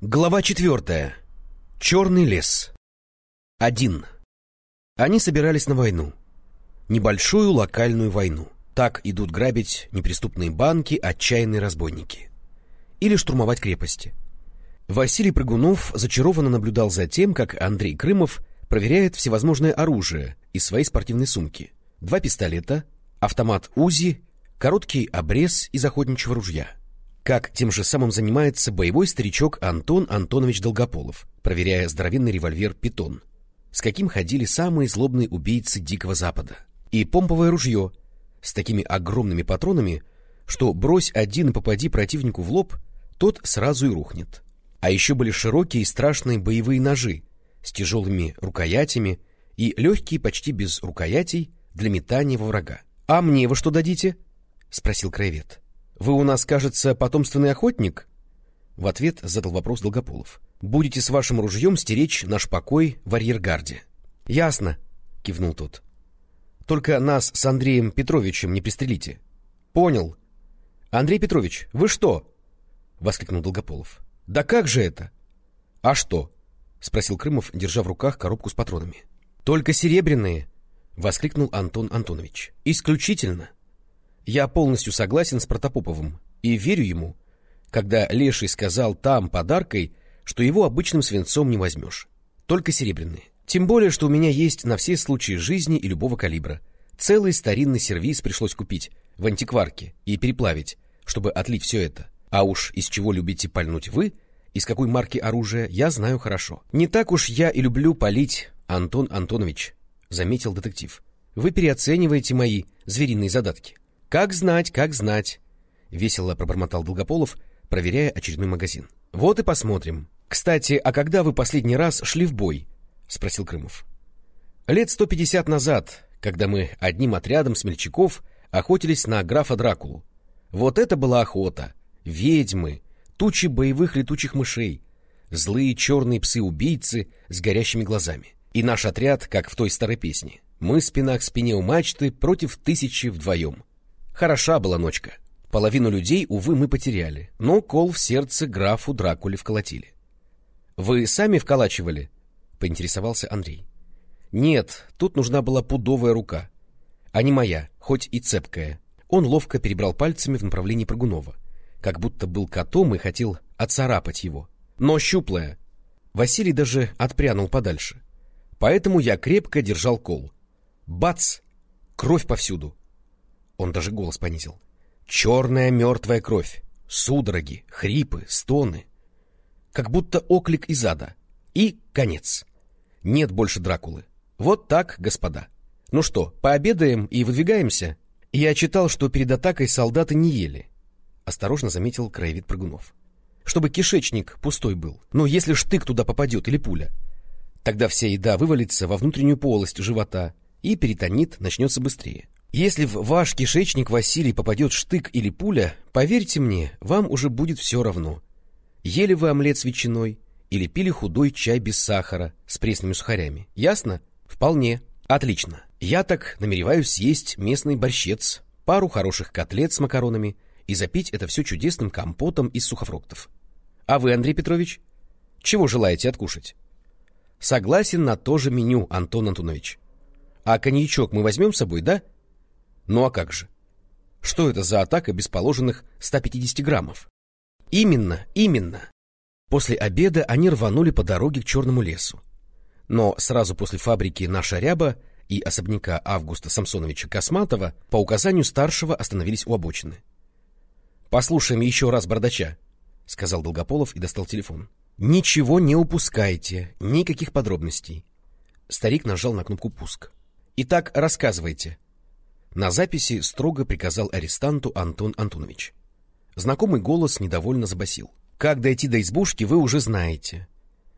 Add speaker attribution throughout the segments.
Speaker 1: Глава четвертая. Черный лес. Один. Они собирались на войну. Небольшую локальную войну. Так идут грабить неприступные банки отчаянные разбойники. Или штурмовать крепости. Василий Прыгунов зачарованно наблюдал за тем, как Андрей Крымов проверяет всевозможное оружие из своей спортивной сумки. Два пистолета, автомат УЗИ, короткий обрез из охотничьего ружья — как тем же самым занимается боевой старичок Антон Антонович Долгополов, проверяя здоровенный револьвер «Питон», с каким ходили самые злобные убийцы Дикого Запада. И помповое ружье с такими огромными патронами, что брось один и попади противнику в лоб, тот сразу и рухнет. А еще были широкие и страшные боевые ножи с тяжелыми рукоятями и легкие почти без рукоятей для метания во врага. — А мне вы что дадите? — спросил краевед. Вы у нас, кажется, потомственный охотник? В ответ задал вопрос Долгополов. Будете с вашим ружьем стеречь наш покой в арьергарде. Ясно, кивнул тот. Только нас с Андреем Петровичем не пристрелите. Понял. Андрей Петрович, вы что? воскликнул Долгополов. Да как же это? А что? спросил Крымов, держа в руках коробку с патронами. Только серебряные, воскликнул Антон Антонович. Исключительно. Я полностью согласен с Протопоповым и верю ему, когда Леший сказал там подаркой, что его обычным свинцом не возьмешь, только серебряные. Тем более, что у меня есть на все случаи жизни и любого калибра. Целый старинный сервиз пришлось купить в антикварке и переплавить, чтобы отлить все это. А уж из чего любите пальнуть вы, из какой марки оружия, я знаю хорошо. Не так уж я и люблю палить, Антон Антонович, заметил детектив. Вы переоцениваете мои звериные задатки. Как знать, как знать, весело пробормотал Долгополов, проверяя очередной магазин. Вот и посмотрим. Кстати, а когда вы последний раз шли в бой? спросил Крымов. Лет сто пятьдесят назад, когда мы одним отрядом смельчаков охотились на графа Дракулу. Вот это была охота. Ведьмы, тучи боевых летучих мышей, злые черные псы-убийцы с горящими глазами. И наш отряд, как в той старой песне. Мы спина к спине у мачты против тысячи вдвоем. Хороша была ночка. Половину людей, увы, мы потеряли, но кол в сердце графу Дракуле вколотили. — Вы сами вколачивали? — поинтересовался Андрей. — Нет, тут нужна была пудовая рука. А не моя, хоть и цепкая. Он ловко перебрал пальцами в направлении Прыгунова, как будто был котом и хотел оцарапать его. Но щуплая. Василий даже отпрянул подальше. Поэтому я крепко держал кол. Бац! Кровь повсюду. Он даже голос понизил. Черная мертвая кровь, судороги, хрипы, стоны. Как будто оклик из ада. И конец. Нет больше Дракулы. Вот так, господа. Ну что, пообедаем и выдвигаемся? Я читал, что перед атакой солдаты не ели. Осторожно заметил краевед Прыгунов. Чтобы кишечник пустой был. Но если штык туда попадет или пуля, тогда вся еда вывалится во внутреннюю полость живота, и перитонит начнется быстрее. Если в ваш кишечник, Василий, попадет штык или пуля, поверьте мне, вам уже будет все равно. Ели вы омлет с ветчиной или пили худой чай без сахара с пресными сухарями. Ясно? Вполне. Отлично. Я так намереваюсь съесть местный борщец, пару хороших котлет с макаронами и запить это все чудесным компотом из сухофруктов. А вы, Андрей Петрович, чего желаете откушать? Согласен на то же меню, Антон Антонович. А коньячок мы возьмем с собой, да? — ну а как же? Что это за атака без положенных 150 граммов? Именно, именно. После обеда они рванули по дороге к Черному лесу. Но сразу после фабрики «Наша ряба» и особняка Августа Самсоновича Косматова по указанию старшего остановились у обочины. «Послушаем еще раз бардача», — сказал Долгополов и достал телефон. «Ничего не упускайте, никаких подробностей». Старик нажал на кнопку «Пуск». «Итак, рассказывайте», на записи строго приказал арестанту Антон Антонович. Знакомый голос недовольно забасил. «Как дойти до избушки, вы уже знаете.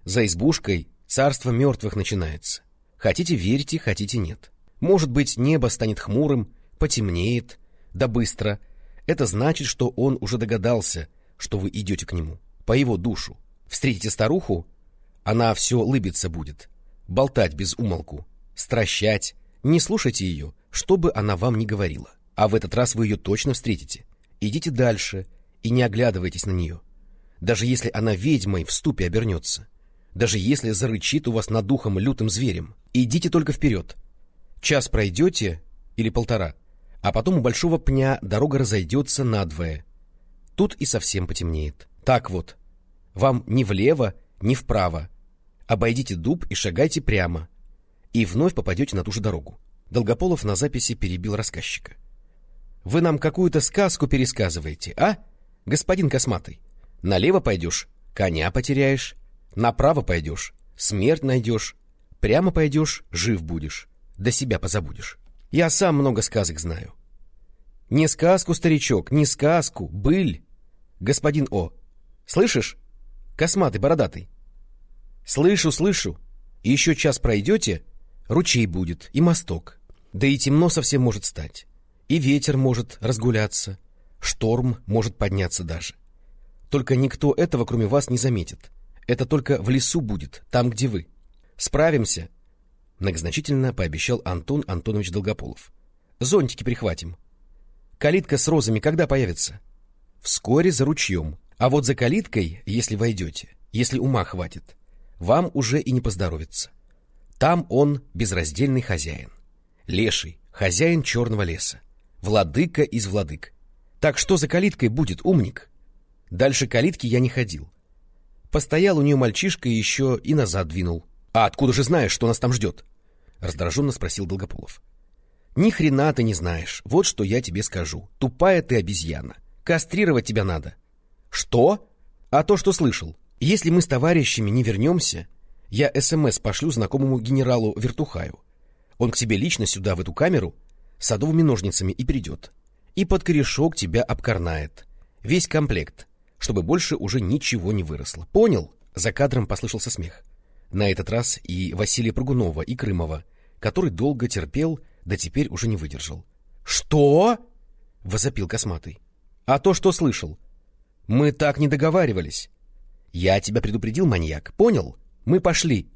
Speaker 1: За избушкой царство мертвых начинается. Хотите верьте, хотите нет. Может быть, небо станет хмурым, потемнеет, да быстро. Это значит, что он уже догадался, что вы идете к нему, по его душу. Встретите старуху, она все лыбиться будет, болтать без умолку, стращать, не слушайте ее, что бы она вам ни говорила. А в этот раз вы ее точно встретите. Идите дальше и не оглядывайтесь на нее. даже если она ведьмой в ступе обернется, даже если зарычит у вас над духом лютым зверем. Идите только вперед. Час пройдете, или полтора, а потом у большого пня дорога разойдется надвое. Тут и совсем потемнеет. Так вот, вам ни влево, ни вправо. Обойдите дуб и шагайте прямо. И вновь попадете на ту же дорогу. Долгополов на записи перебил рассказчика. — Вы нам какую-то сказку пересказываете, а, господин Косматый? Налево пойдешь — коня потеряешь, направо пойдешь — смерть найдешь, прямо пойдешь — жив будешь, до себя позабудешь. Я сам много сказок знаю. — Не сказку, старичок, не сказку, быль. Господин О, слышишь? Косматый, бородатый. Слышу, слышу. еще час пройдете, ручей будет и мосток. Да и темно совсем может стать. И ветер может разгуляться. Шторм может подняться даже. Только никто этого, кроме вас, не заметит. Это только в лесу будет, там, где вы. Справимся. Многозначительно пообещал Антон Антонович Долгополов. Зонтики прихватим. Калитка с розами когда появится? Вскоре за ручьем. А вот за калиткой, если войдете, если ума хватит, вам уже и не поздоровится. Там он безраздельный хозяин. Леший, хозяин черного леса. Владыка из владык. Так что за калиткой будет, умник? Дальше калитки я не ходил. Постоял у нее мальчишка и еще и назад двинул. А откуда же знаешь, что нас там ждет? Раздраженно спросил Долгополов. Ни хрена ты не знаешь. Вот что я тебе скажу. Тупая ты обезьяна. Кастрировать тебя надо. Что? А то, что слышал. Если мы с товарищами не вернемся, я СМС пошлю знакомому генералу Вертухаю. Он к тебе лично сюда, в эту камеру, садовыми ножницами и придет. И под корешок тебя обкорнает. Весь комплект, чтобы больше уже ничего не выросло. Понял? За кадром послышался смех. На этот раз и Василия Прыгунова, и Крымова, который долго терпел, да теперь уже не выдержал. — Что? — возопил Косматый. — А то, что слышал. Мы так не договаривались. Я тебя предупредил, маньяк, понял? Мы пошли.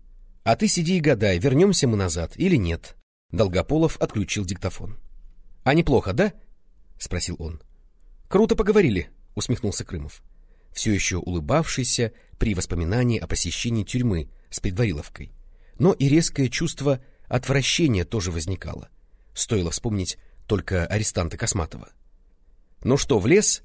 Speaker 1: А ты сиди и гадай, вернемся мы назад или нет. Долгополов отключил диктофон. — А неплохо, да? — спросил он. — Круто поговорили, — усмехнулся Крымов, все еще улыбавшийся при воспоминании о посещении тюрьмы с предвариловкой. Но и резкое чувство отвращения тоже возникало. Стоило вспомнить только арестанта Косматова. — Ну что, в лес?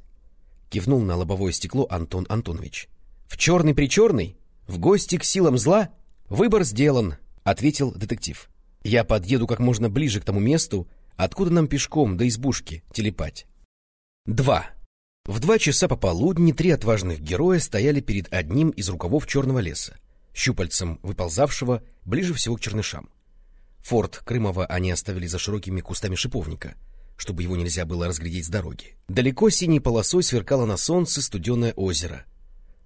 Speaker 1: Кивнул на лобовое стекло Антон Антонович. В черный причерный? В гости к силам зла? Выбор сделан, ответил детектив. Я подъеду как можно ближе к тому месту, откуда нам пешком до избушки телепать. Два. В два часа пополудни три отважных героя стояли перед одним из рукавов черного леса, щупальцем выползавшего ближе всего к чернышам. Форт Крымова они оставили за широкими кустами шиповника — чтобы его нельзя было разглядеть с дороги. Далеко синей полосой сверкало на солнце студеное озеро.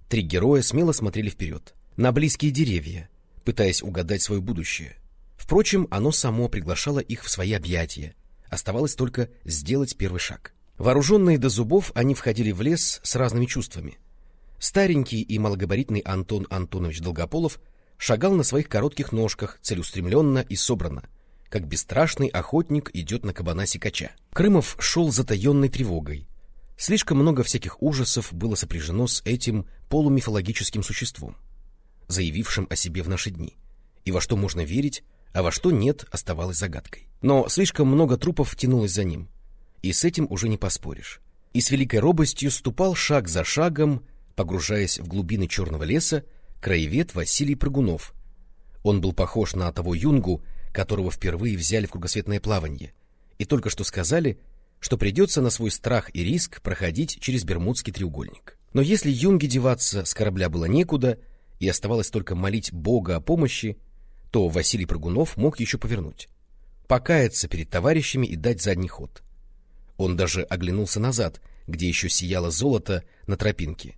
Speaker 1: Три героя смело смотрели вперед, на близкие деревья, пытаясь угадать свое будущее. Впрочем, оно само приглашало их в свои объятия. Оставалось только сделать первый шаг. Вооруженные до зубов, они входили в лес с разными чувствами. Старенький и малогабаритный Антон Антонович Долгополов шагал на своих коротких ножках, целеустремленно и собранно, как бесстрашный охотник идет на кабана-сикача. Крымов шел затаенной тревогой. Слишком много всяких ужасов было сопряжено с этим полумифологическим существом, заявившим о себе в наши дни. И во что можно верить, а во что нет, оставалось загадкой. Но слишком много трупов тянулось за ним, и с этим уже не поспоришь. И с великой робостью ступал шаг за шагом, погружаясь в глубины черного леса, краевед Василий Прыгунов. Он был похож на того юнгу, которого впервые взяли в кругосветное плавание, и только что сказали, что придется на свой страх и риск проходить через Бермудский треугольник. Но если Юнге деваться с корабля было некуда, и оставалось только молить Бога о помощи, то Василий Прыгунов мог еще повернуть, покаяться перед товарищами и дать задний ход. Он даже оглянулся назад, где еще сияло золото на тропинке.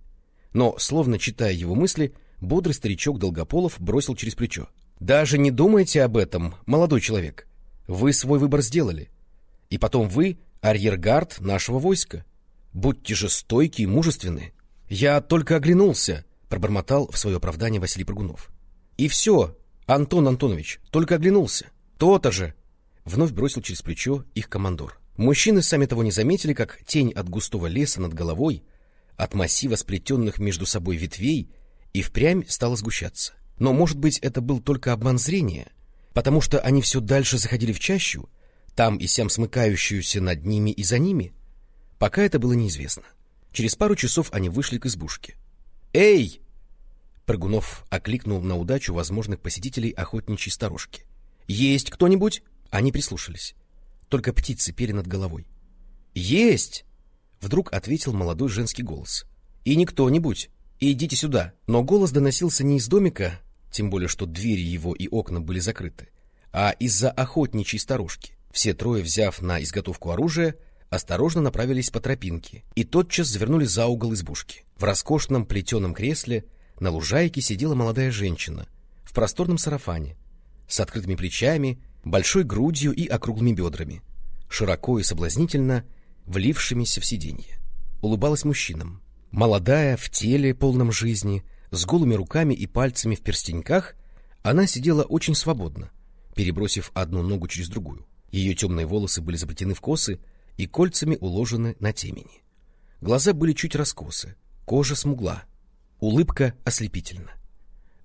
Speaker 1: Но, словно читая его мысли, бодрый старичок Долгополов бросил через плечо. Даже не думайте об этом, молодой человек. Вы свой выбор сделали. И потом вы — арьергард нашего войска. Будьте же стойки и мужественны. Я только оглянулся, — пробормотал в свое оправдание Василий Прыгунов. И все, Антон Антонович, только оглянулся. То-то же! Вновь бросил через плечо их командор. Мужчины сами того не заметили, как тень от густого леса над головой от массива сплетенных между собой ветвей и впрямь стало сгущаться. Но, может быть, это был только обман зрения, потому что они все дальше заходили в чащу, там и сям смыкающуюся над ними и за ними? Пока это было неизвестно. Через пару часов они вышли к избушке. «Эй!» Прыгунов окликнул на удачу возможных посетителей охотничьей сторожки. «Есть кто-нибудь?» Они прислушались. Только птицы пели над головой. «Есть!» Вдруг ответил молодой женский голос. «И не кто-нибудь. Идите сюда». Но голос доносился не из домика, тем более что двери его и окна были закрыты, а из-за охотничьей сторожки. Все трое, взяв на изготовку оружие, осторожно направились по тропинке и тотчас завернули за угол избушки. В роскошном плетеном кресле на лужайке сидела молодая женщина в просторном сарафане, с открытыми плечами, большой грудью и округлыми бедрами, широко и соблазнительно влившимися в сиденье. Улыбалась мужчинам. Молодая, в теле, полном жизни, с голыми руками и пальцами в перстеньках, она сидела очень свободно, перебросив одну ногу через другую. Ее темные волосы были заплетены в косы, и кольцами уложены на темени. Глаза были чуть раскосы, кожа смугла, улыбка ослепительна.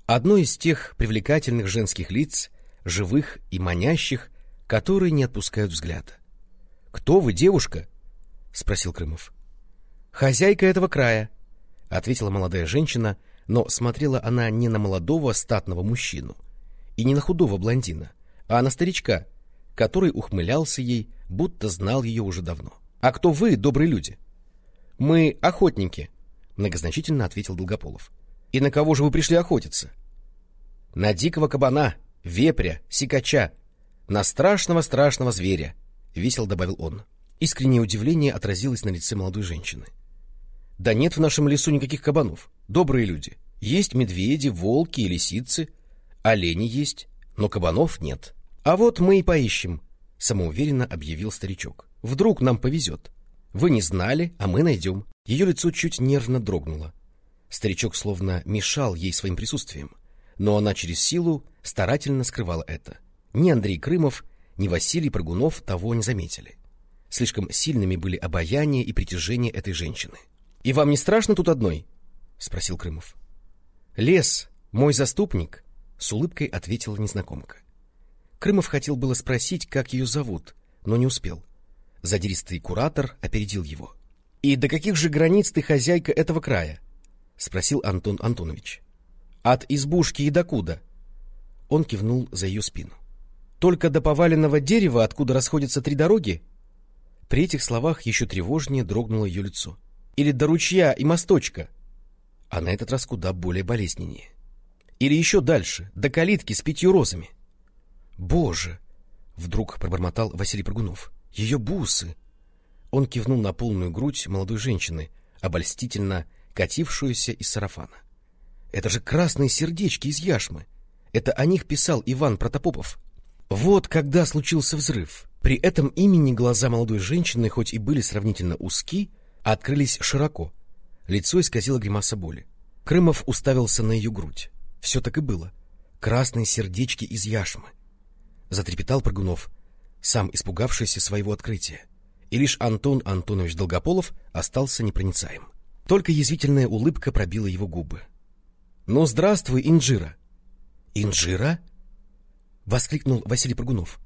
Speaker 1: Одно из тех привлекательных женских лиц, живых и манящих, которые не отпускают взгляда. — Кто вы, девушка? — спросил Крымов. — Хозяйка этого края, — ответила молодая женщина, но смотрела она не на молодого статного мужчину и не на худого блондина, а на старичка, который ухмылялся ей, будто знал ее уже давно. — А кто вы, добрые люди? — Мы охотники, — многозначительно ответил Долгополов. — И на кого же вы пришли охотиться? — На дикого кабана, вепря, сикача, на страшного-страшного зверя, — весело добавил он. Искреннее удивление отразилось на лице молодой женщины. — Да нет в нашем лесу никаких кабанов, добрые люди. Есть медведи, волки и лисицы, олени есть, но кабанов нет. А вот мы и поищем, самоуверенно объявил старичок. Вдруг нам повезет. Вы не знали, а мы найдем. Ее лицо чуть нервно дрогнуло. Старичок словно мешал ей своим присутствием, но она через силу старательно скрывала это. Ни Андрей Крымов, ни Василий Прыгунов того не заметили. Слишком сильными были обаяние и притяжение этой женщины. — И вам не страшно тут одной? — спросил Крымов. — Лес, мой заступник, — с улыбкой ответила незнакомка. Крымов хотел было спросить, как ее зовут, но не успел. Задиристый куратор опередил его. — И до каких же границ ты хозяйка этого края? — спросил Антон Антонович. — От избушки и докуда? Он кивнул за ее спину. — Только до поваленного дерева, откуда расходятся три дороги? При этих словах еще тревожнее дрогнуло ее лицо. — Или до ручья и мосточка? А на этот раз куда более болезненнее. Или еще дальше, до калитки с пятью розами? — Боже! Вдруг пробормотал Василий Прыгунов. Ее бусы! Он кивнул на полную грудь молодой женщины, обольстительно катившуюся из сарафана. Это же красные сердечки из яшмы. Это о них писал Иван Протопопов. Вот когда случился взрыв. При этом имени глаза молодой женщины, хоть и были сравнительно узки, открылись широко. Лицо исказило гримаса боли. Крымов уставился на ее грудь. Все так и было. Красные сердечки из яшмы затрепетал Прыгунов, сам испугавшийся своего открытия. И лишь Антон Антонович Долгополов остался непроницаем. Только язвительная улыбка пробила его губы. — Ну, здравствуй, Инжира! — Инжира? — воскликнул Василий Прыгунов.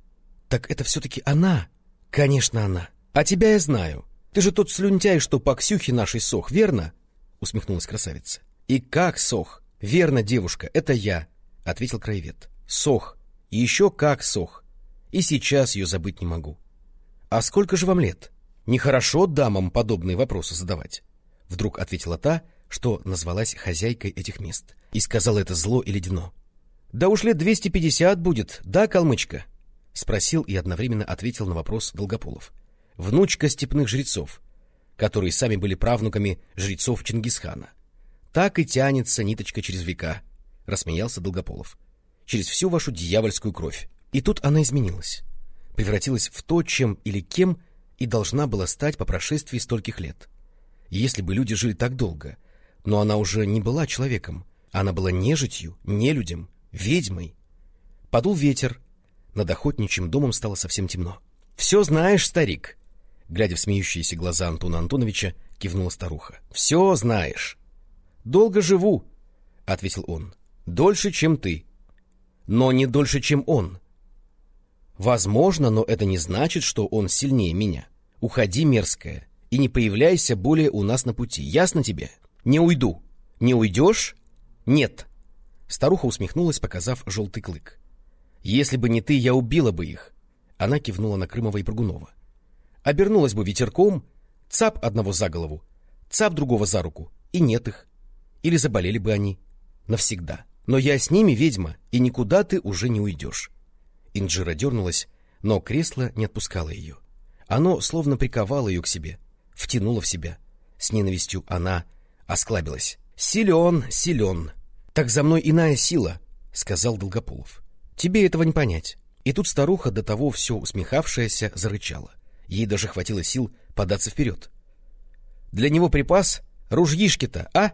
Speaker 1: — Так это все-таки она? — Конечно, она. А тебя я знаю. Ты же тот слюнтяй, что по Ксюхе нашей сох, верно? — усмехнулась красавица. — И как сох? — Верно, девушка, это я, — ответил краевед. — Сох. Еще как сох. И сейчас ее забыть не могу. А сколько же вам лет? Нехорошо дамам подобные вопросы задавать. Вдруг ответила та, что назвалась хозяйкой этих мест, и сказала это зло и ледяно. Да уж лет двести пятьдесят будет, да, калмычка? Спросил и одновременно ответил на вопрос Долгополов. Внучка степных жрецов, которые сами были правнуками жрецов Чингисхана. Так и тянется ниточка через века, рассмеялся Долгополов через всю вашу дьявольскую кровь. И тут она изменилась, превратилась в то, чем или кем и должна была стать по прошествии стольких лет. Если бы люди жили так долго, но она уже не была человеком, она была нежитью, нелюдем, ведьмой. Подул ветер, над охотничьим домом стало совсем темно. — Все знаешь, старик, — Глядя в смеющиеся глаза Антона Антоновича, кивнула старуха. — Все знаешь. — Долго живу, — ответил он. — Дольше, чем ты. Но не дольше, чем он. Возможно, но это не значит, что он сильнее меня. Уходи, мерзкая, и не появляйся более у нас на пути. Ясно тебе? Не уйду. Не уйдешь? Нет. Старуха усмехнулась, показав желтый клык. Если бы не ты, я убила бы их. Она кивнула на Крымова и Прыгунова. Обернулась бы ветерком, цап одного за голову, цап другого за руку, и нет их. Или заболели бы они. Навсегда. Но я с ними ведьма, и никуда ты уже не уйдешь. Инджира дернулась, но кресло не отпускало ее. Оно словно приковало ее к себе, втянуло в себя. С ненавистью она осклабилась. «Силен, силен. Так за мной иная сила», — сказал Долгополов. «Тебе этого не понять». И тут старуха, до того все усмехавшаяся, зарычала. Ей даже хватило сил податься вперед. «Для него припас ружьишки-то, а?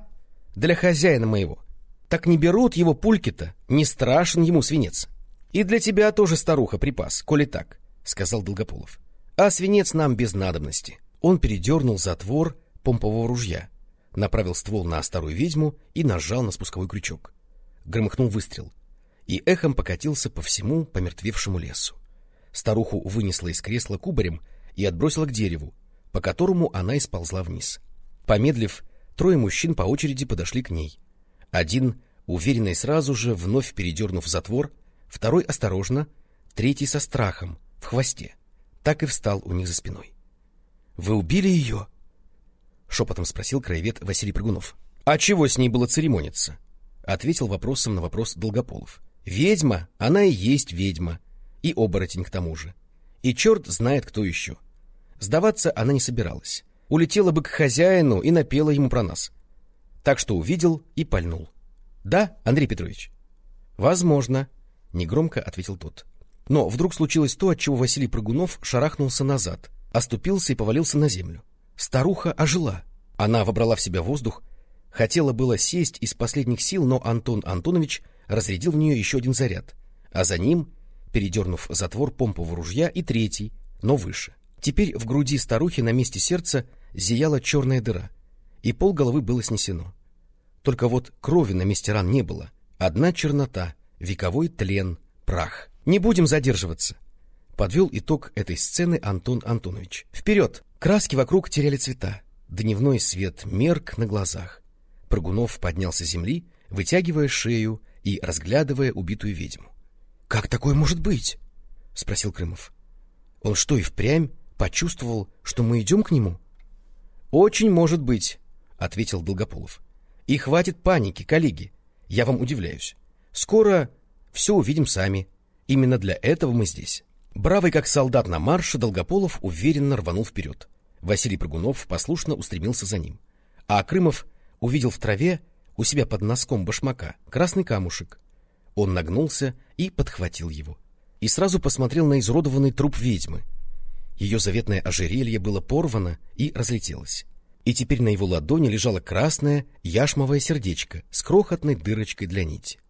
Speaker 1: Для хозяина моего. Так не берут его пульки-то, не страшен ему свинец». И для тебя тоже, старуха, припас, коли так, — сказал Долгополов. А свинец нам без надобности. Он передернул затвор помпового ружья, направил ствол на старую ведьму и нажал на спусковой крючок. Громыхнул выстрел, и эхом покатился по всему помертвевшему лесу. Старуху вынесла из кресла кубарем и отбросила к дереву, по которому она и сползла вниз. Помедлив, трое мужчин по очереди подошли к ней. Один, уверенный сразу же, вновь передернув затвор, второй осторожно, третий со страхом, в хвосте. Так и встал у них за спиной. — Вы убили ее? — шепотом спросил краевед Василий Прыгунов. — А чего с ней было церемониться? — ответил вопросом на вопрос Долгополов. — Ведьма, она и есть ведьма. И оборотень к тому же. И черт знает, кто еще. Сдаваться она не собиралась. Улетела бы к хозяину и напела ему про нас. Так что увидел и пальнул. — Да, Андрей Петрович? — Возможно, — негромко ответил тот. Но вдруг случилось то, от чего Василий Прыгунов шарахнулся назад, оступился и повалился на землю. Старуха ожила. Она вобрала в себя воздух, хотела было сесть из последних сил, но Антон Антонович разрядил в нее еще один заряд, а за ним, передернув затвор помпового ружья, и третий, но выше. Теперь в груди старухи на месте сердца зияла черная дыра, и пол головы было снесено. Только вот крови на месте ран не было, одна чернота, вековой тлен, прах. Не будем задерживаться. Подвел итог этой сцены Антон Антонович. Вперед! Краски вокруг теряли цвета. Дневной свет мерк на глазах. Прыгунов поднялся с земли, вытягивая шею и разглядывая убитую ведьму. — Как такое может быть? — спросил Крымов. — Он что, и впрямь почувствовал, что мы идем к нему? — Очень может быть, — ответил Долгополов. — И хватит паники, коллеги. Я вам удивляюсь. Скоро все увидим сами. Именно для этого мы здесь. Бравый как солдат на марше, Долгополов уверенно рванул вперед. Василий Прыгунов послушно устремился за ним. А Крымов увидел в траве у себя под носком башмака красный камушек. Он нагнулся и подхватил его. И сразу посмотрел на изуродованный труп ведьмы. Ее заветное ожерелье было порвано и разлетелось. И теперь на его ладони лежало красное яшмовое сердечко с крохотной дырочкой для нити.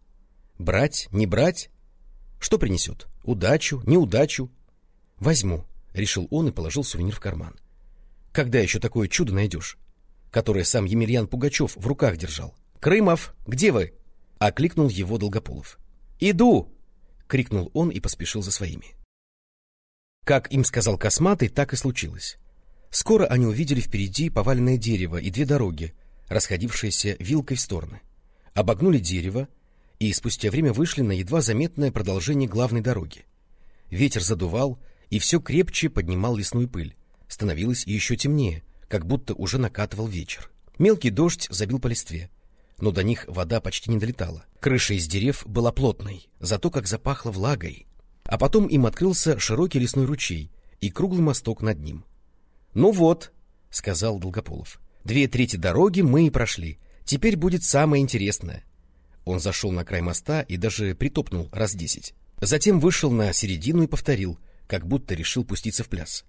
Speaker 1: Брать, не брать? Что принесет? Удачу, неудачу? Возьму, — решил он и положил сувенир в карман. Когда еще такое чудо найдешь? Которое сам Емельян Пугачев в руках держал. «Крымов, где вы?» — окликнул его Долгополов. «Иду!» — крикнул он и поспешил за своими. Как им сказал Косматый, так и случилось. Скоро они увидели впереди поваленное дерево и две дороги, расходившиеся вилкой в стороны. Обогнули дерево, и спустя время вышли на едва заметное продолжение главной дороги. Ветер задувал и все крепче поднимал лесную пыль. Становилось еще темнее, как будто уже накатывал вечер. Мелкий дождь забил по листве, но до них вода почти не долетала. Крыша из дерев была плотной, зато как запахло влагой. А потом им открылся широкий лесной ручей и круглый мосток над ним. — Ну вот, — сказал Долгополов, — две трети дороги мы и прошли. Теперь будет самое интересное. Он зашел на край моста и даже притопнул раз десять. Затем вышел на середину и повторил, как будто решил пуститься в пляс.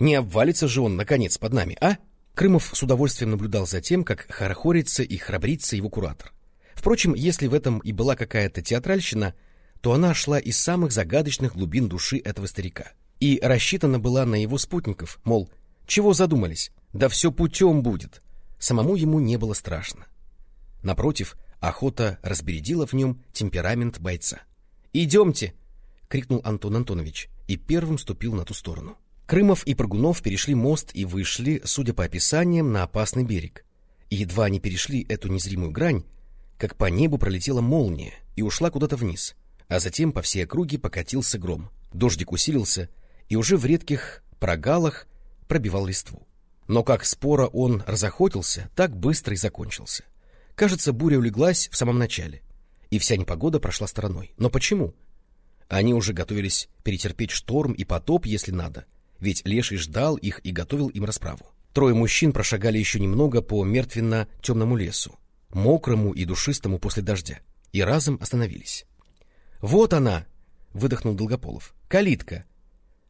Speaker 1: Не обвалится же он, наконец, под нами, а? Крымов с удовольствием наблюдал за тем, как хорохорится и храбрится его куратор. Впрочем, если в этом и была какая-то театральщина, то она шла из самых загадочных глубин души этого старика. и рассчитана была на его спутников, мол, чего задумались, да все путем будет. Самому ему не было страшно. Напротив, охота разбередила в нем темперамент бойца. «Идемте!» — крикнул Антон Антонович и первым ступил на ту сторону. Крымов и Прыгунов перешли мост и вышли, судя по описаниям, на опасный берег. Едва они перешли эту незримую грань, как по небу пролетела молния и ушла куда-то вниз, а затем по всей округе покатился гром. Дождик усилился и уже в редких прогалах пробивал листву. Но как споро он разохотился, так быстро и закончился. Кажется, буря улеглась в самом начале, и вся непогода прошла стороной. Но почему? Они уже готовились перетерпеть шторм и потоп, если надо, ведь Леший ждал их и готовил им расправу. Трое мужчин прошагали еще немного по мертвенно-темному лесу, мокрому и душистому после дождя, и разом остановились. «Вот она!» — выдохнул Долгополов. «Калитка!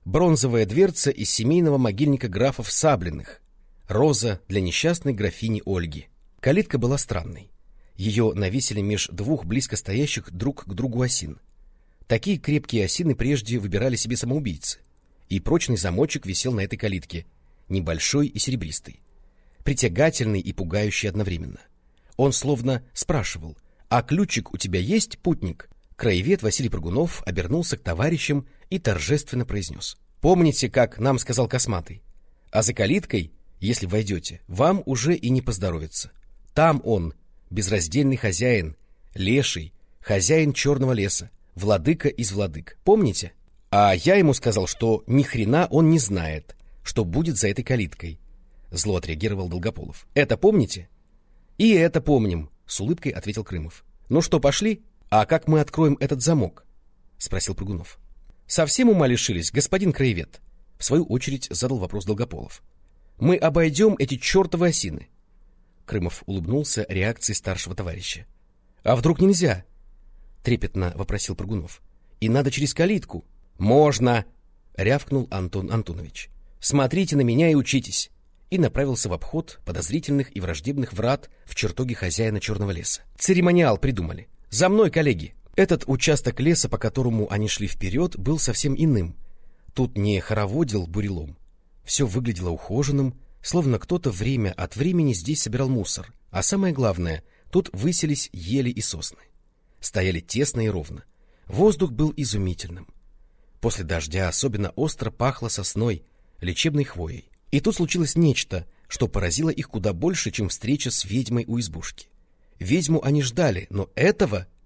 Speaker 1: Бронзовая дверца из семейного могильника графов Саблиных. Роза для несчастной графини Ольги. Калитка была странной. Ее навесили меж двух близко стоящих друг к другу осин. Такие крепкие осины прежде выбирали себе самоубийцы. И прочный замочек висел на этой калитке, небольшой и серебристый. Притягательный и пугающий одновременно. Он словно спрашивал, «А ключик у тебя есть, путник?» Краевед Василий Прыгунов обернулся к товарищам и торжественно произнес. «Помните, как нам сказал Косматый? А за калиткой, если войдете, вам уже и не поздоровится. Там он, безраздельный хозяин, леший, хозяин черного леса, владыка из владык. Помните? А я ему сказал, что ни хрена он не знает, что будет за этой калиткой. Зло отреагировал Долгополов. Это помните? И это помним, с улыбкой ответил Крымов. Ну что, пошли? А как мы откроем этот замок? Спросил Прыгунов. Совсем ума лишились, господин краевед? В свою очередь задал вопрос Долгополов. Мы обойдем эти чертовы осины. Крымов улыбнулся реакции старшего товарища. — А вдруг нельзя? — трепетно вопросил Прыгунов. — И надо через калитку. — Можно! — рявкнул Антон Антонович. — Смотрите на меня и учитесь! И направился в обход подозрительных и враждебных врат в чертоге хозяина Черного леса. Церемониал придумали. За мной, коллеги! Этот участок леса, по которому они шли вперед, был совсем иным. Тут не хороводил бурелом. Все выглядело ухоженным, Словно кто-то время от времени здесь собирал мусор. А самое главное, тут высились ели и сосны. Стояли тесно и ровно. Воздух был изумительным. После дождя особенно остро пахло сосной, лечебной хвоей. И тут случилось нечто, что поразило их куда больше, чем встреча с ведьмой у избушки. Ведьму они ждали, но этого... —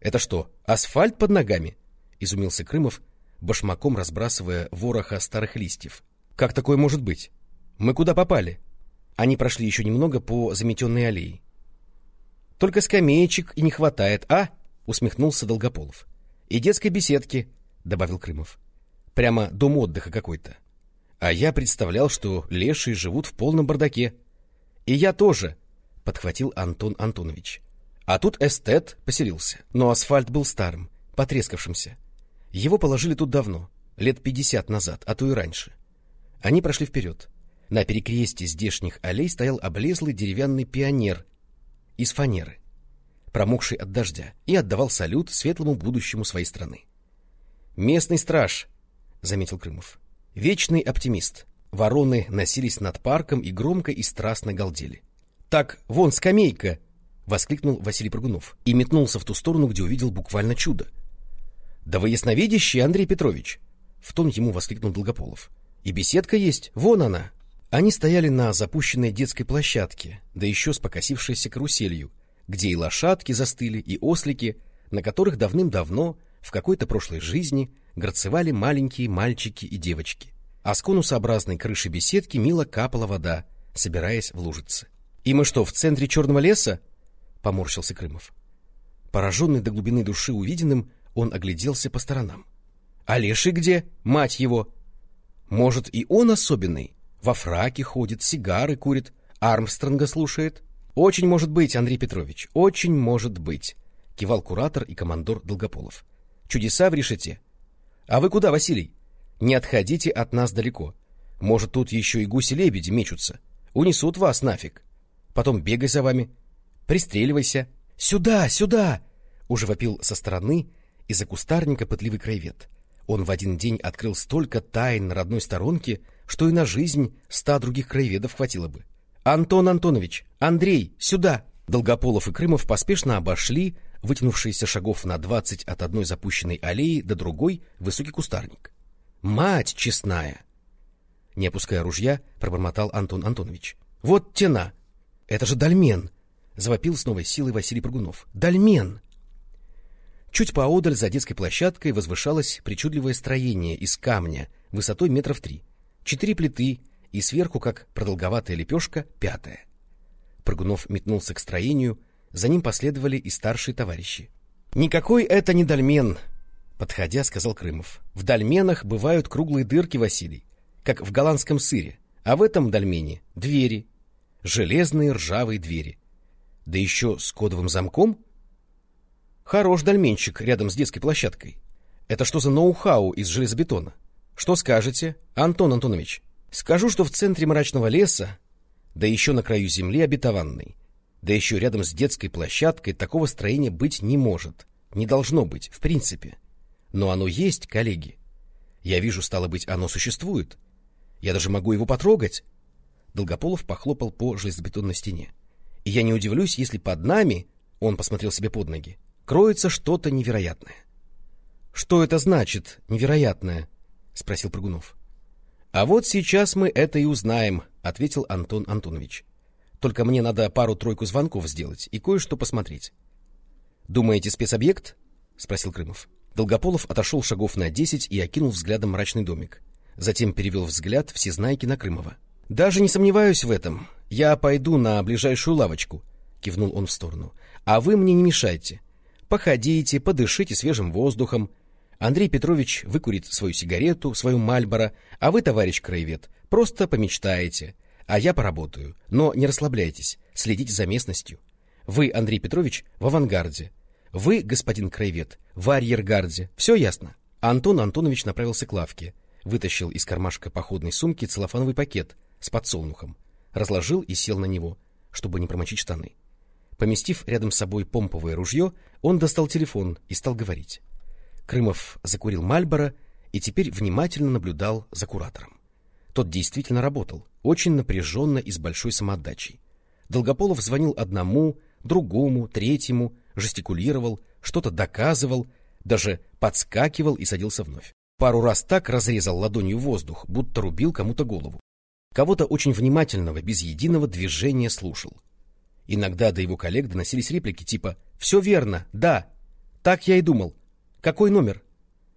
Speaker 1: Это что, асфальт под ногами? — изумился Крымов, башмаком разбрасывая вороха старых листьев. — Как такое может быть? Мы куда попали? Они прошли еще немного по заметенной аллее. Только скамеечек и не хватает, а? Усмехнулся Долгополов. И детской беседки, добавил Крымов. Прямо дом отдыха какой-то. А я представлял, что лешие живут в полном бардаке. И я тоже, подхватил Антон Антонович. А тут эстет поселился. Но асфальт был старым, потрескавшимся. Его положили тут давно, лет пятьдесят назад, а то и раньше. Они прошли вперед. На перекрестье здешних аллей стоял облезлый деревянный пионер из фанеры, промокший от дождя, и отдавал салют светлому будущему своей страны. «Местный страж», — заметил Крымов. «Вечный оптимист». Вороны носились над парком и громко и страстно галдели. «Так, вон скамейка!» — воскликнул Василий Прыгунов и метнулся в ту сторону, где увидел буквально чудо. «Да вы ясновидящий, Андрей Петрович!» — в тон ему воскликнул Долгополов. «И беседка есть, вон она!» Они стояли на запущенной детской площадке, да еще с покосившейся каруселью, где и лошадки застыли, и ослики, на которых давным-давно, в какой-то прошлой жизни, грацевали маленькие мальчики и девочки. А с конусообразной крыши беседки мило капала вода, собираясь в лужицы. — И мы что, в центре черного леса? — поморщился Крымов. Пораженный до глубины души увиденным, он огляделся по сторонам. — А леший где? Мать его! Может, и он особенный? во фраке ходит, сигары курит, Армстронга слушает. Очень может быть, Андрей Петрович, очень может быть, кивал куратор и командор Долгополов. Чудеса в решете. А вы куда, Василий? Не отходите от нас далеко. Может, тут еще и гуси-лебеди мечутся. Унесут вас нафиг. Потом бегай за вами. Пристреливайся. Сюда, сюда! Уже вопил со стороны из-за кустарника пытливый краевед. Он в один день открыл столько тайн на родной сторонке, что и на жизнь ста других краеведов хватило бы. «Антон Антонович! Андрей! Сюда!» Долгополов и Крымов поспешно обошли вытянувшиеся шагов на двадцать от одной запущенной аллеи до другой высокий кустарник. «Мать честная!» Не опуская ружья, пробормотал Антон Антонович. «Вот тена! Это же дольмен!» — завопил с новой силой Василий Прыгунов. «Дольмен!» Чуть поодаль за детской площадкой возвышалось причудливое строение из камня высотой метров три. Четыре плиты и сверху, как продолговатая лепешка, пятая. Прыгунов метнулся к строению, за ним последовали и старшие товарищи. «Никакой это не дольмен!» — подходя, сказал Крымов. «В дольменах бывают круглые дырки, Василий, как в голландском сыре, а в этом дольмене — двери, железные ржавые двери. Да еще с кодовым замком — Хорош дольменчик рядом с детской площадкой. Это что за ноу-хау из железобетона? Что скажете, Антон Антонович? Скажу, что в центре мрачного леса, да еще на краю земли обетованной, да еще рядом с детской площадкой такого строения быть не может, не должно быть, в принципе. Но оно есть, коллеги. Я вижу, стало быть, оно существует. Я даже могу его потрогать. Долгополов похлопал по железобетонной стене. И я не удивлюсь, если под нами, он посмотрел себе под ноги, кроется что-то невероятное. — Что это значит, невероятное? — спросил Прыгунов. — А вот сейчас мы это и узнаем, — ответил Антон Антонович. — Только мне надо пару-тройку звонков сделать и кое-что посмотреть. — Думаете, спецобъект? — спросил Крымов. Долгополов отошел шагов на десять и окинул взглядом мрачный домик. Затем перевел взгляд всезнайки на Крымова. — Даже не сомневаюсь в этом. Я пойду на ближайшую лавочку, — кивнул он в сторону. — А вы мне не мешайте. — Походите, подышите свежим воздухом. Андрей Петрович выкурит свою сигарету, свою Мальборо, а вы, товарищ краевед, просто помечтаете, а я поработаю. Но не расслабляйтесь, следите за местностью. Вы, Андрей Петрович, в авангарде. Вы, господин краевед, в арьергарде. Все ясно? Антон Антонович направился к лавке, вытащил из кармашка походной сумки целлофановый пакет с подсолнухом, разложил и сел на него, чтобы не промочить штаны. Поместив рядом с собой помповое ружье, он достал телефон и стал говорить. Крымов закурил Мальборо и теперь внимательно наблюдал за куратором. Тот действительно работал, очень напряженно и с большой самоотдачей. Долгополов звонил одному, другому, третьему, жестикулировал, что-то доказывал, даже подскакивал и садился вновь. Пару раз так разрезал ладонью воздух, будто рубил кому-то голову. Кого-то очень внимательного, без единого движения слушал. Иногда до его коллег доносились реплики типа «Все верно, да, так я и думал. Какой номер?»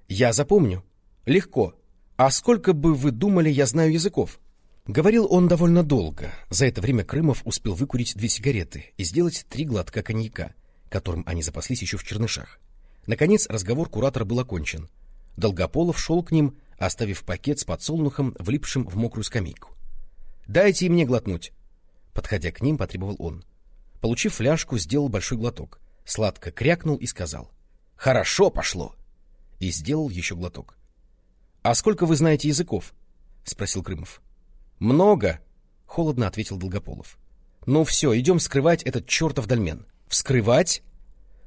Speaker 1: «Я запомню. Легко. А сколько бы вы думали, я знаю языков?» Говорил он довольно долго. За это время Крымов успел выкурить две сигареты и сделать три глотка коньяка, которым они запаслись еще в Чернышах. Наконец разговор куратора был окончен. Долгополов шел к ним, оставив пакет с подсолнухом, влипшим в мокрую скамейку. «Дайте мне глотнуть!» Подходя к ним, потребовал он. Получив фляжку, сделал большой глоток. Сладко крякнул и сказал. — Хорошо пошло! И сделал еще глоток. — А сколько вы знаете языков? — спросил Крымов. — Много, — холодно ответил Долгополов. — Ну все, идем вскрывать этот чертов дольмен. — Вскрывать?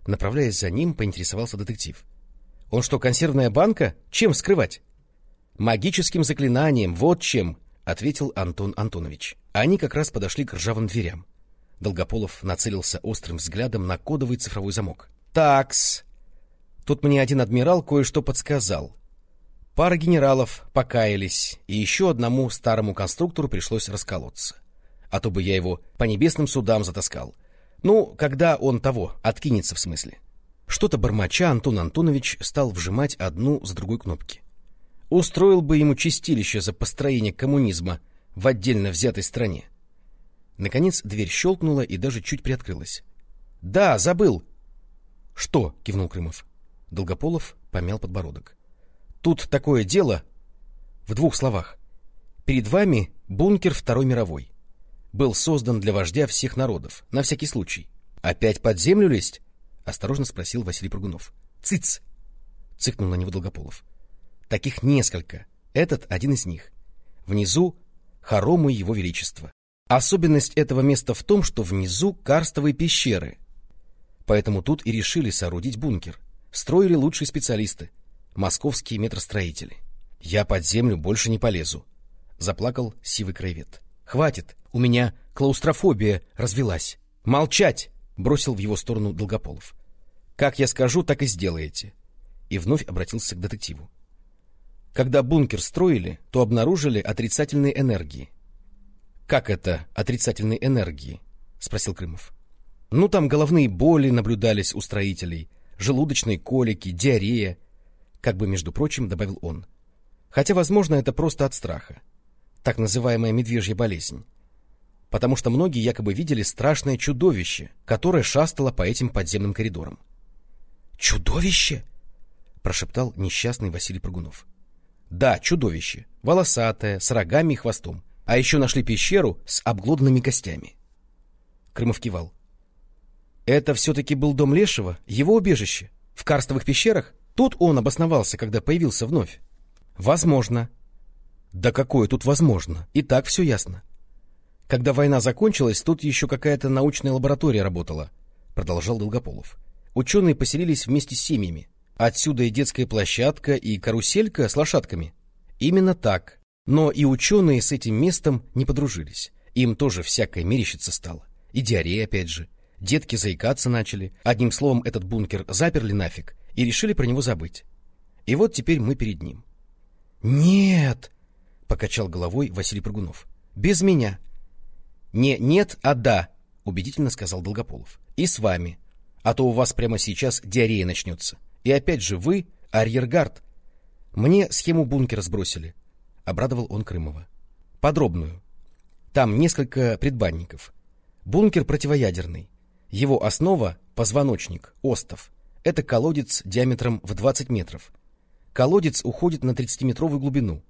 Speaker 1: Направляясь за ним, поинтересовался детектив. — Он что, консервная банка? Чем вскрывать? — Магическим заклинанием, вот чем, — ответил Антон Антонович. Они как раз подошли к ржавым дверям. Долгополов нацелился острым взглядом на кодовый цифровой замок. «Такс!» Тут мне один адмирал кое-что подсказал. Пара генералов покаялись, и еще одному старому конструктору пришлось расколоться. А то бы я его по небесным судам затаскал. Ну, когда он того, откинется в смысле. Что-то бормоча Антон Антонович стал вжимать одну за другой кнопки. Устроил бы ему чистилище за построение коммунизма в отдельно взятой стране. Наконец дверь щелкнула и даже чуть приоткрылась. — Да, забыл! — Что? — кивнул Крымов. Долгополов помял подбородок. — Тут такое дело... В двух словах. Перед вами бункер Второй мировой. Был создан для вождя всех народов, на всякий случай. — Опять под землю лезть? — осторожно спросил Василий Прыгунов. — Цыц! — цыкнул на него Долгополов. — Таких несколько. Этот один из них. Внизу — хоромы его величества. Особенность этого места в том, что внизу карстовые пещеры. Поэтому тут и решили соорудить бункер. Строили лучшие специалисты. московские метростроители. Я под землю больше не полезу, — заплакал сивый краевед. Хватит, у меня клаустрофобия развелась. Молчать! — бросил в его сторону Долгополов. Как я скажу, так и сделаете. И вновь обратился к детективу. Когда бункер строили, то обнаружили отрицательные энергии. — Как это отрицательные энергии? — спросил Крымов. — Ну, там головные боли наблюдались у строителей, желудочные колики, диарея, как бы, между прочим, добавил он. Хотя, возможно, это просто от страха. Так называемая медвежья болезнь. Потому что многие якобы видели страшное чудовище, которое шастало по этим подземным коридорам. «Чудовище?» — прошептал несчастный Василий Прыгунов. «Да, чудовище. Волосатое, с рогами и хвостом. А еще нашли пещеру с обглоданными костями». Крымов кивал. «Это все-таки был дом Лешего, его убежище? В карстовых пещерах? Тут он обосновался, когда появился вновь?» «Возможно». «Да какое тут возможно? И так все ясно. Когда война закончилась, тут еще какая-то научная лаборатория работала», — продолжал Долгополов ученые поселились вместе с семьями. Отсюда и детская площадка, и каруселька с лошадками. Именно так. Но и ученые с этим местом не подружились. Им тоже всякое мерещиться стало. И диарея опять же. Детки заикаться начали. Одним словом, этот бункер заперли нафиг и решили про него забыть. И вот теперь мы перед ним. «Нет!» — покачал головой Василий Прыгунов. «Без меня». «Не нет, а да», — убедительно сказал Долгополов. «И с вами а то у вас прямо сейчас диарея начнется. И опять же вы — арьергард. Мне схему бункера сбросили, — обрадовал он Крымова. Подробную. Там несколько предбанников. Бункер противоядерный. Его основа — позвоночник, остов. Это колодец диаметром в 20 метров. Колодец уходит на 30-метровую глубину.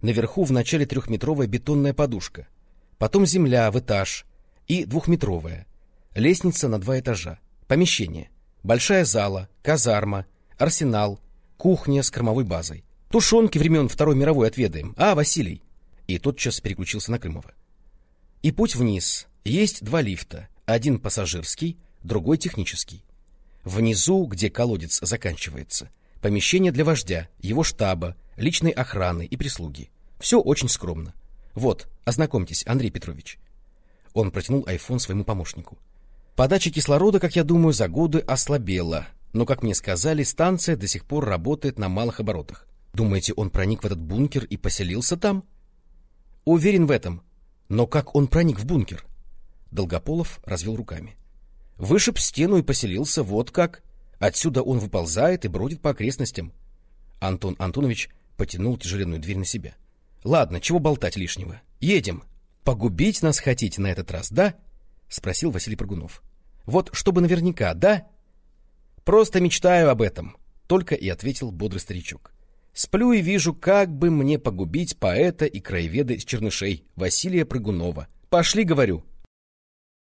Speaker 1: Наверху в начале трехметровая бетонная подушка. Потом земля в этаж и двухметровая. Лестница на два этажа. Помещение. Большая зала, казарма, арсенал, кухня с кормовой базой. Тушенки времен Второй мировой отведаем. А, Василий? И тотчас переключился на Крымова. И путь вниз. Есть два лифта. Один пассажирский, другой технический. Внизу, где колодец заканчивается, помещение для вождя, его штаба, личной охраны и прислуги. Все очень скромно. Вот, ознакомьтесь, Андрей Петрович. Он протянул айфон своему помощнику. Подача кислорода, как я думаю, за годы ослабела, но, как мне сказали, станция до сих пор работает на малых оборотах. Думаете, он проник в этот бункер и поселился там? Уверен в этом. Но как он проник в бункер? Долгополов развел руками. Вышиб стену и поселился, вот как. Отсюда он выползает и бродит по окрестностям. Антон Антонович потянул тяжеленную дверь на себя. Ладно, чего болтать лишнего? Едем. Погубить нас хотите на этот раз, да? — спросил Василий Прыгунов. — Вот чтобы наверняка, да? — Просто мечтаю об этом, — только и ответил бодрый старичок. Сплю и вижу, как бы мне погубить поэта и краеведа из Чернышей, Василия Прыгунова. Пошли, говорю,